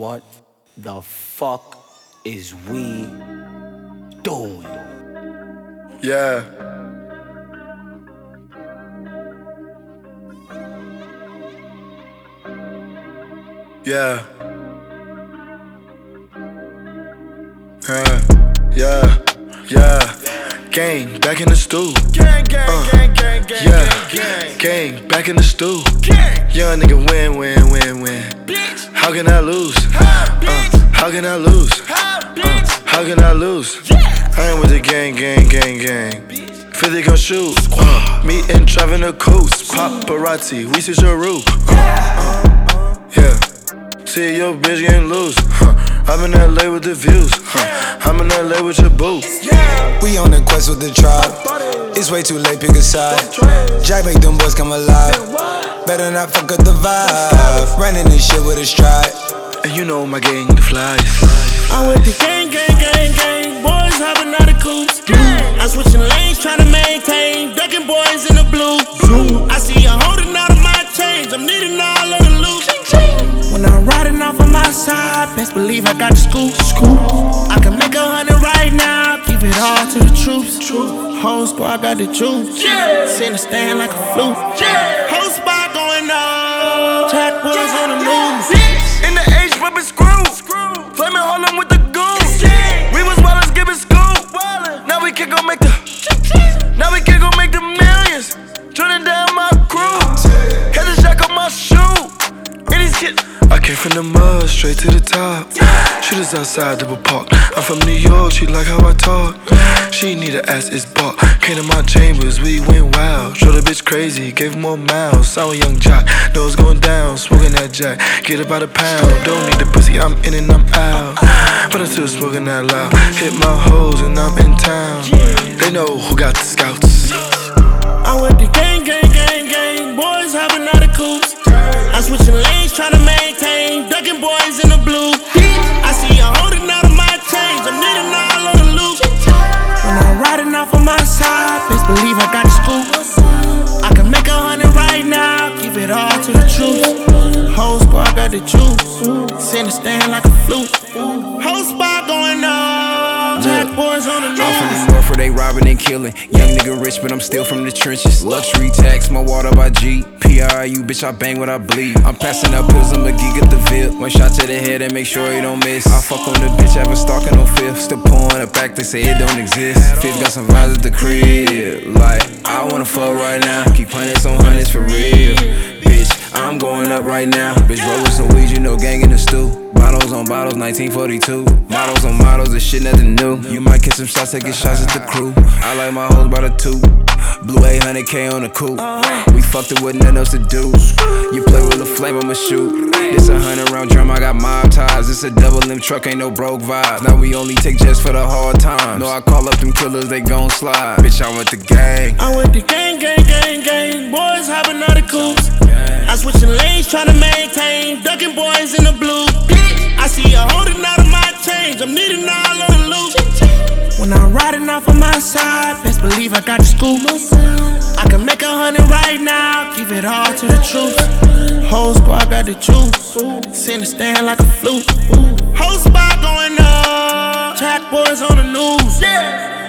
What the fuck is we doing? Yeah. Yeah. Yeah. Yeah. Yeah. Gang, back in the stool. Gang, gang, Uh, gang, gang, back in the stool. Gang, Young nigga win, win, win, win. bitch. How can I lose? Ha. Uh, how can I lose? Ha, bitch. How can I lose? Yeah. I ain't with the gang, gang, gang, gang. 50 gon' shoot. Uh, me and driving the coast. Paparazzi, we see your roof. Uh, uh, yeah. See your bitch getting loose. Huh. I'm in LA with the views. Huh. I'm in LA with your boo. We on the quest with the tribe. It's way too late, pick a side. Jack make them boys come alive. Better not fuck up the vibe. Running this shit with a stride. And you know my gang, the flies. I'm with the gang, gang, gang, gang. Boys hopping out of coupes. I'm switching lanes, trying to maintain. Ducking boys in the blue. Best believe I got the scoop. I can make a hundred right now. Give it all to the troops. Whole squad got the juice. Send a stand like a flute. Whole spot going on. Jack boys on the from the mud, straight to the top. Shooters outside double park. I'm from New York, she like how I talk. She need a ass, it's bought. Came to my chambers, we went wild. Showed the bitch crazy, gave more miles. I'm a young jock, nose going down, smoking that jack. Get about a pound, don't need the pussy, I'm in and I'm out. But I'm still smoking that loud. Hit my hoes and I'm in town. They know who got the scouts. I'm with the gang, gang, gang, gang. Boys hopping it all to the truth. Whole squad got the juice. Send a stand like a flute. Whole spot going on. Boys on the I'm from the north where they robbing and killing. Young nigga rich, but I'm still from the trenches. Luxury tax, my water by G. PRU, bitch, I bang what I bleed. I'm passing out pills, I'm a geek at the Ville. One shot to the head and make sure you don't miss. I fuck on the bitch, I've been stalking on fifth. Still pouring it back, they say it don't exist. Fifth got some vibes at the crib. Like, I wanna fuck right now. Keep hundreds on hundreds for real. I'm going up right now. Bitch, rolling some weed, you know, gang in the stew. Bottles on bottles, 1942. Models on models, this shit nothing new. You might get some shots, taking shots at the crew. I like my hoes by the two. Blue 800K on the coupe. We fucked it with nothing else to do. You play with the flame, I'ma shoot. This a hundred round drum, I got mob ties. This a double limb truck, ain't no broke vibes. Now we only take jets for the hard times. No, I call up them killers, they gon' slide. Bitch, I'm with the gang. I'm with the gang, gang, gang, gang. Boys hopping out of coupes. I'm switching lanes, trying to maintain. Ducking boys in the blue. I see you holding out of my change. I'm needing all of the loose. When I'm riding off on my side, best believe I got the scoop. I can make a hundred right now. Give it all to the truth. Whole squad got the juice. Send a stand like a flute. Whole spot going up. Jack boys on the news. Yeah.